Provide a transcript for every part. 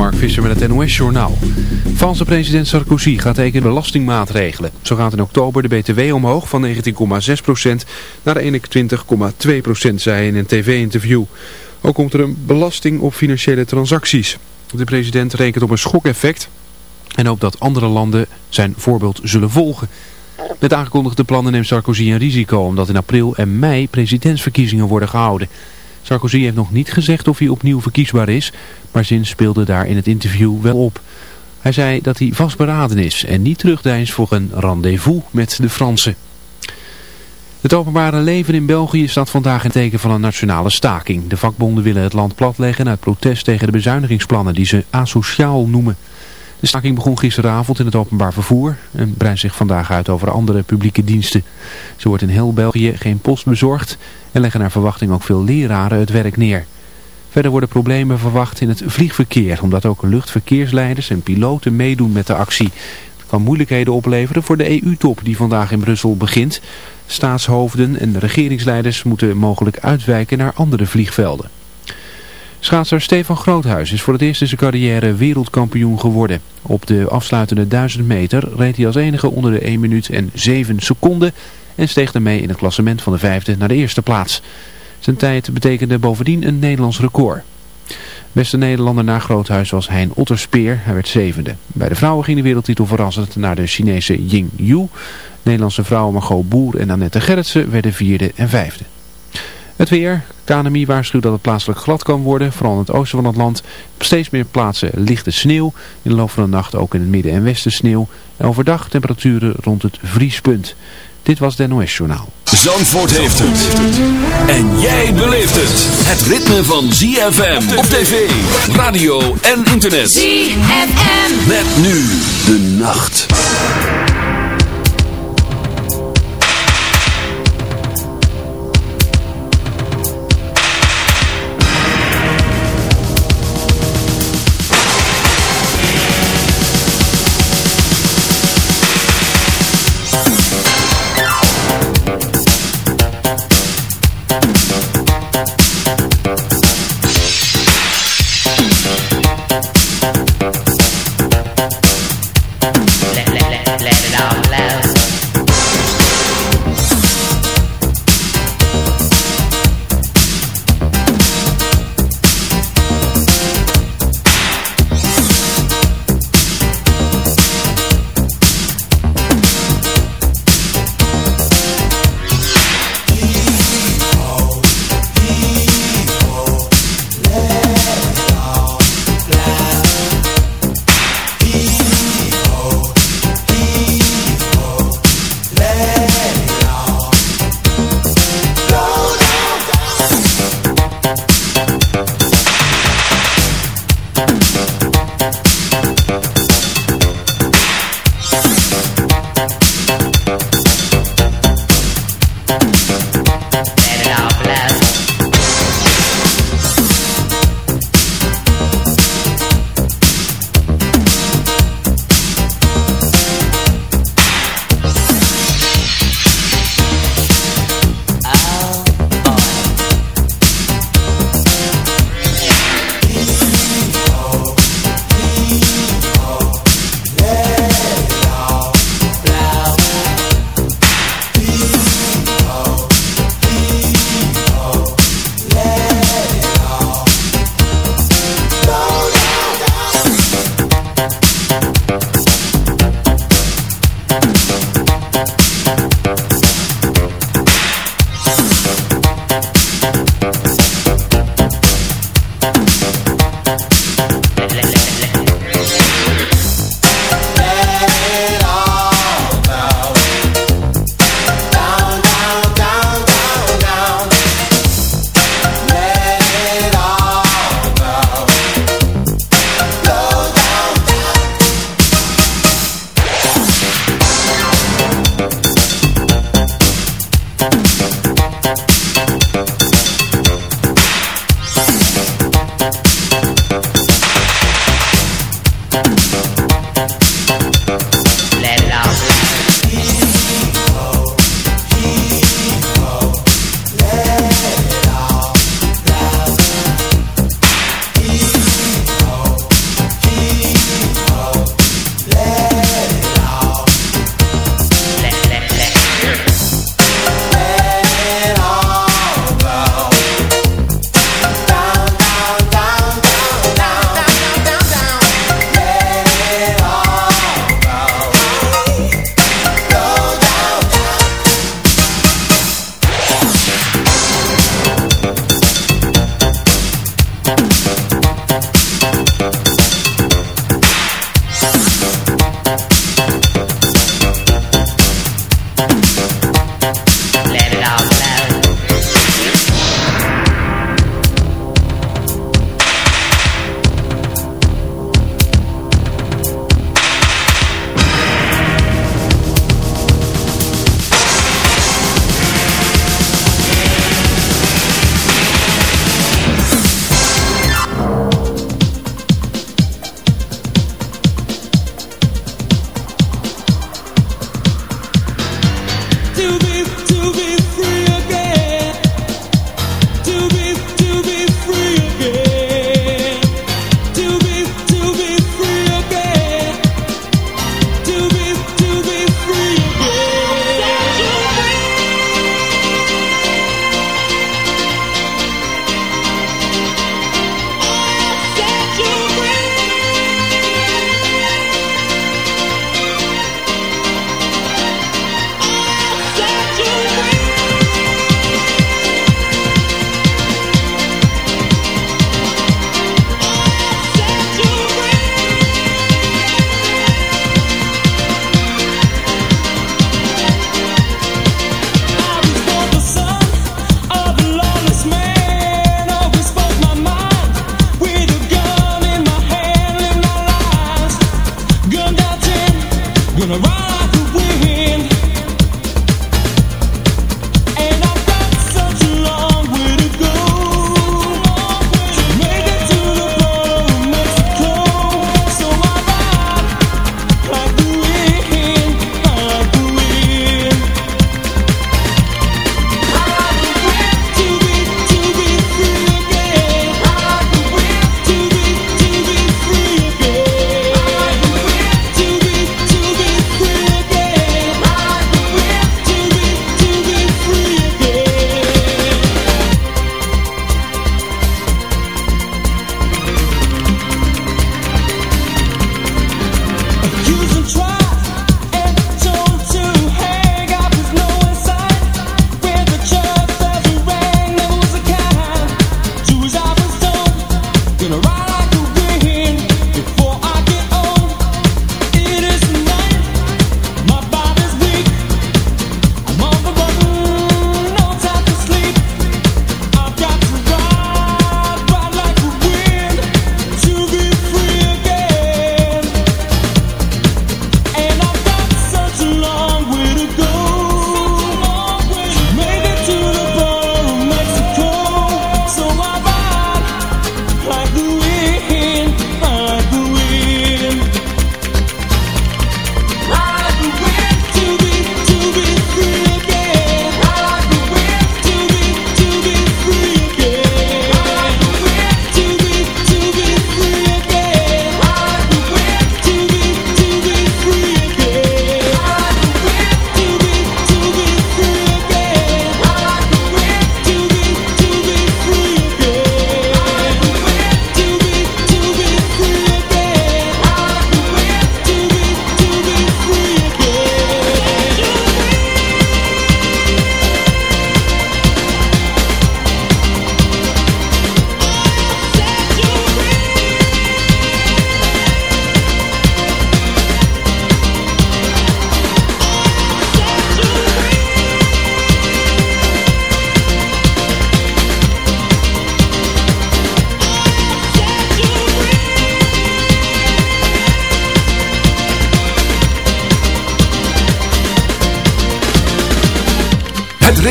Mark Visser met het NOS-journaal. Franse president Sarkozy gaat tekenen belastingmaatregelen. Zo gaat in oktober de BTW omhoog van 19,6% naar 21,2% zei in een tv-interview. Ook komt er een belasting op financiële transacties. De president rekent op een schokeffect en hoopt dat andere landen zijn voorbeeld zullen volgen. Met aangekondigde plannen neemt Sarkozy een risico omdat in april en mei presidentsverkiezingen worden gehouden. Sarkozy heeft nog niet gezegd of hij opnieuw verkiesbaar is, maar Zin speelde daar in het interview wel op. Hij zei dat hij vastberaden is en niet terugdeinst voor een rendezvous met de Fransen. Het openbare leven in België staat vandaag in teken van een nationale staking. De vakbonden willen het land platleggen uit protest tegen de bezuinigingsplannen die ze asociaal noemen. De staking begon gisteravond in het openbaar vervoer en breidt zich vandaag uit over andere publieke diensten. Zo wordt in heel België geen post bezorgd en leggen naar verwachting ook veel leraren het werk neer. Verder worden problemen verwacht in het vliegverkeer, omdat ook luchtverkeersleiders en piloten meedoen met de actie. Het kan moeilijkheden opleveren voor de EU-top die vandaag in Brussel begint. Staatshoofden en regeringsleiders moeten mogelijk uitwijken naar andere vliegvelden. Schaatser Stefan Groothuis is voor het eerst in zijn carrière wereldkampioen geworden. Op de afsluitende 1000 meter reed hij als enige onder de 1 minuut en 7 seconden en steeg daarmee in het klassement van de vijfde naar de eerste plaats. Zijn tijd betekende bovendien een Nederlands record. Beste Nederlander na Groothuis was Hein Otterspeer, hij werd zevende. Bij de vrouwen ging de wereldtitel verrassend naar de Chinese Ying Yu. Nederlandse vrouwen Margot Boer en Annette Gerritsen werden vierde en vijfde. Het weer. KNMI waarschuwt dat het plaatselijk glad kan worden, vooral in het oosten van het land. Op steeds meer plaatsen lichte sneeuw. In de loop van de nacht ook in het midden en westen sneeuw. En overdag temperaturen rond het vriespunt. Dit was het NOS Journaal. Zandvoort heeft het. En jij beleeft het. Het ritme van ZFM op tv, radio en internet. ZFM. Met nu de nacht. now.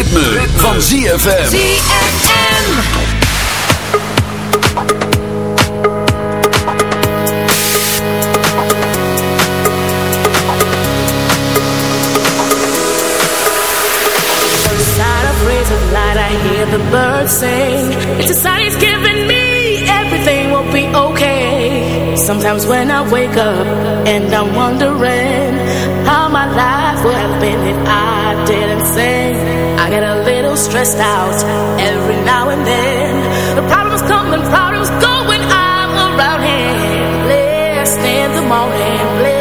Van ZFM. ZFM. I hear the birds sing. It's a sign he's giving me everything will be okay. Sometimes when I wake up and I'm wondering my life would have been if I didn't sing. I get a little stressed out every now and then. The problems come and problems go when I'm around him. Blessed in the morning,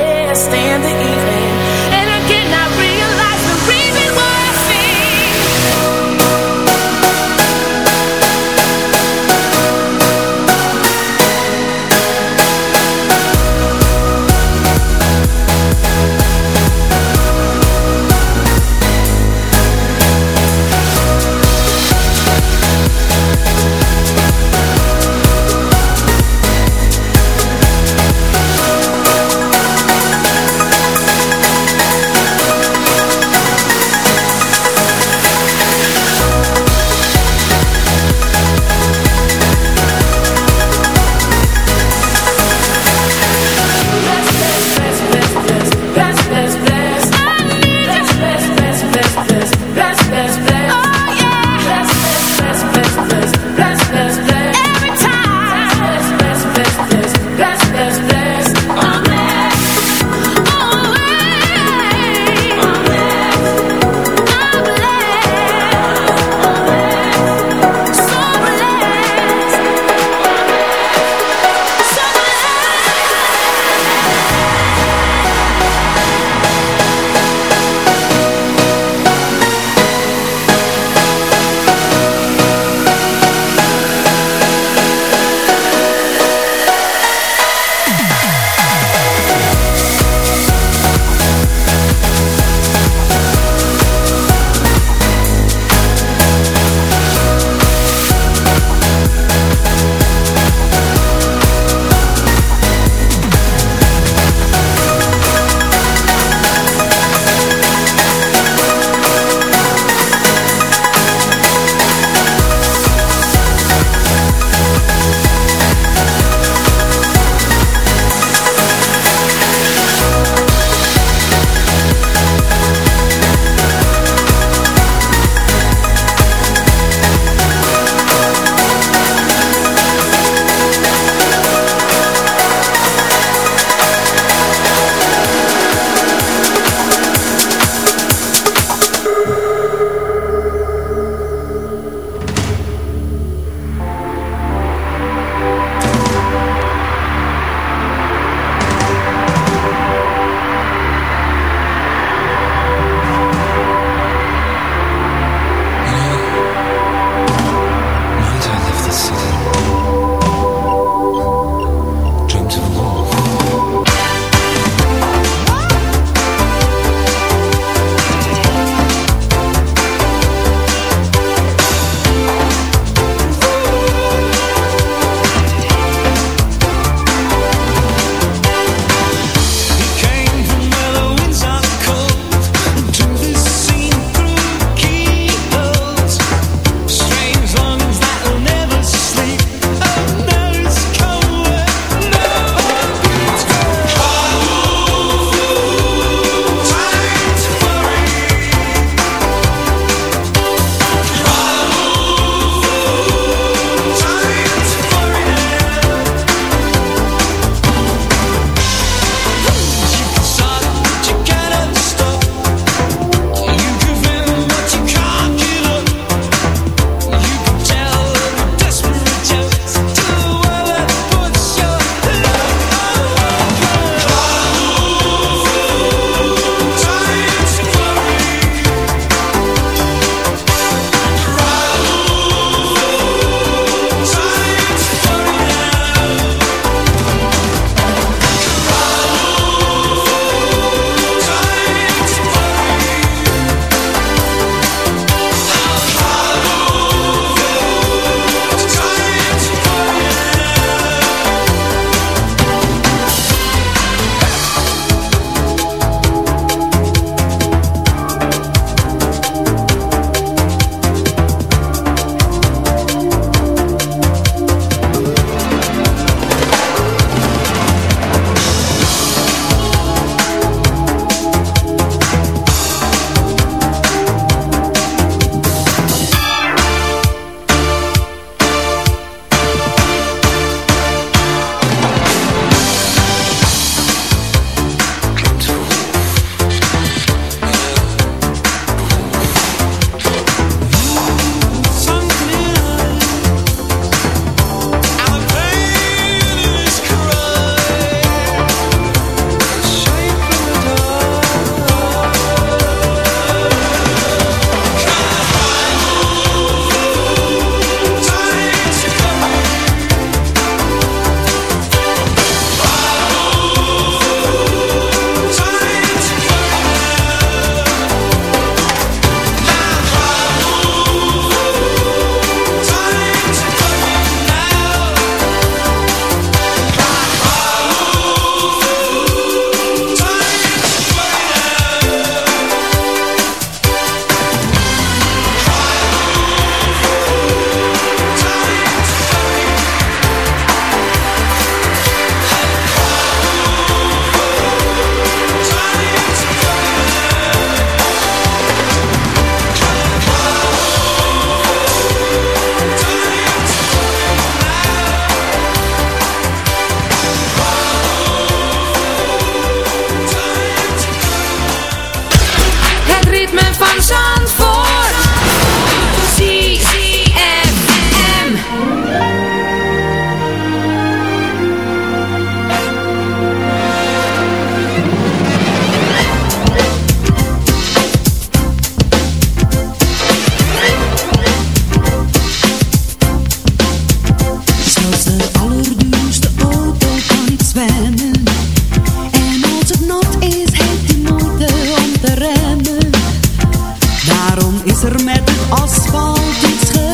Waarom is er met asfalt iets gebeurd?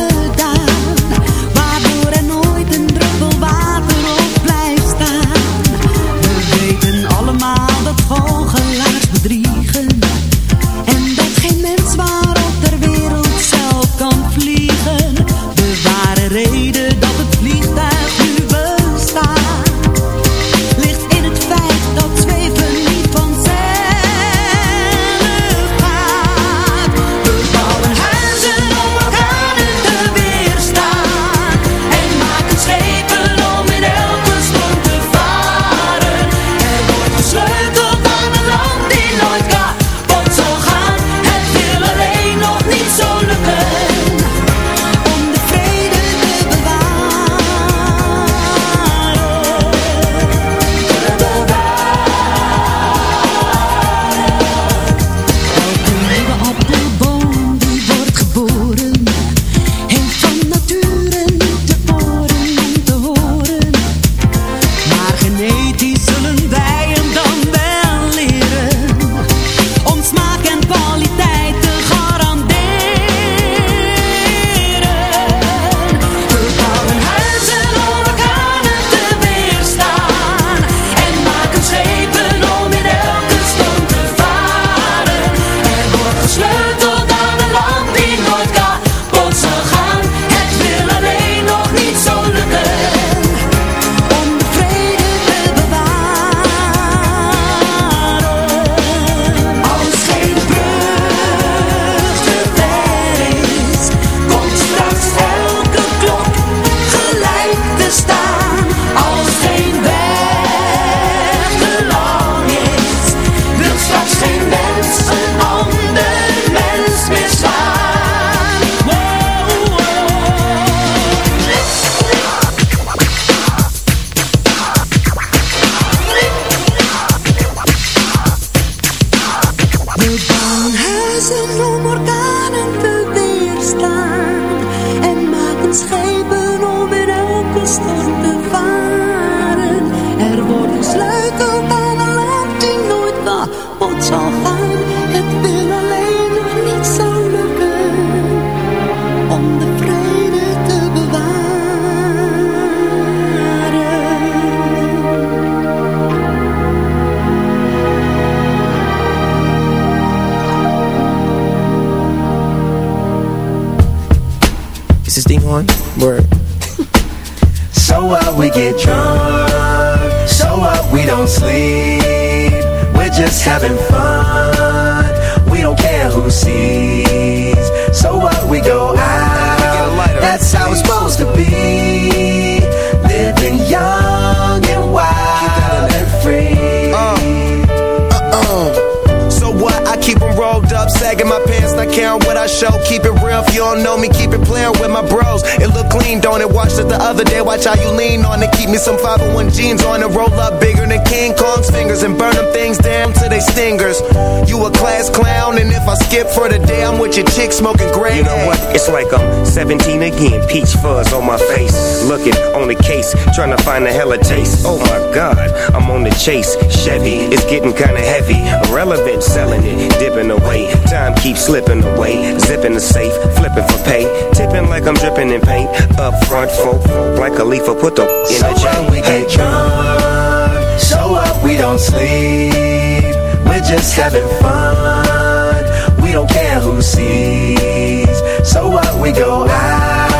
Find a hella taste. Oh my god, I'm on the chase. Chevy, it's getting kinda heavy. Irrelevant, selling it, dipping away. Time keeps slipping away. Zipping the safe, flipping for pay. Tipping like I'm dripping in paint. Up front, folk, like a leaf, put the in So a chain. what? We get drunk. So what? We don't sleep. We're just having fun. We don't care who sees. So what? We go out.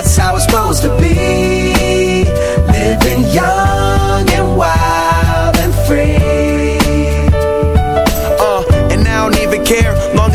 That's how it's supposed to be. Living young and wild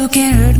You can't hurt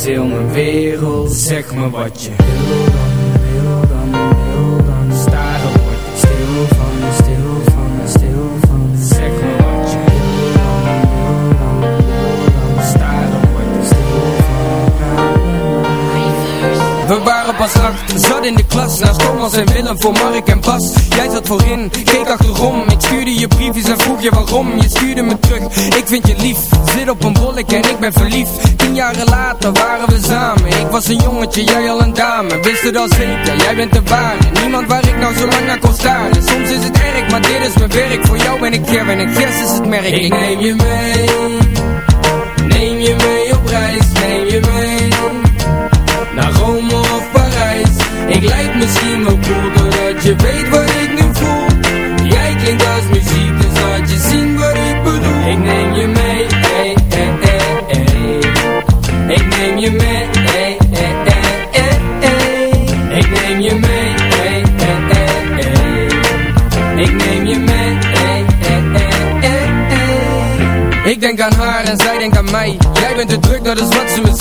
is heel mijn wereld Zeg me wat je wil dan, wil dan, wil dan. Staren word ik stil van, stil van, stil van. Zeg me wat je wil dan, wil dan, wil dan. Staren word ik stil van We waren pas acht, zat in de klas. Naast Thomas en Willem voor Mark en Bas. Jij zat voorin, keek achterom. Ik stuurde je briefjes en vroeg je waarom. Je stuurde me terug, ik vind je lief. Zit op een bollek en ik ben verliefd Tien jaren later waren we samen. Ik was een jongetje, jij al een dame. Wist het al zeker, jij bent de ware. Niemand waar ik nou zo lang naar kon staren. Soms is het erg, maar dit is mijn werk. Voor jou ben ik Kevin en Gers is het merk. Ik neem je mee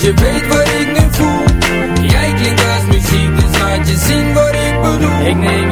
Je weet wat ik nu voel. Jij klinkt als muziek Dus laat je zien wat ik bedoel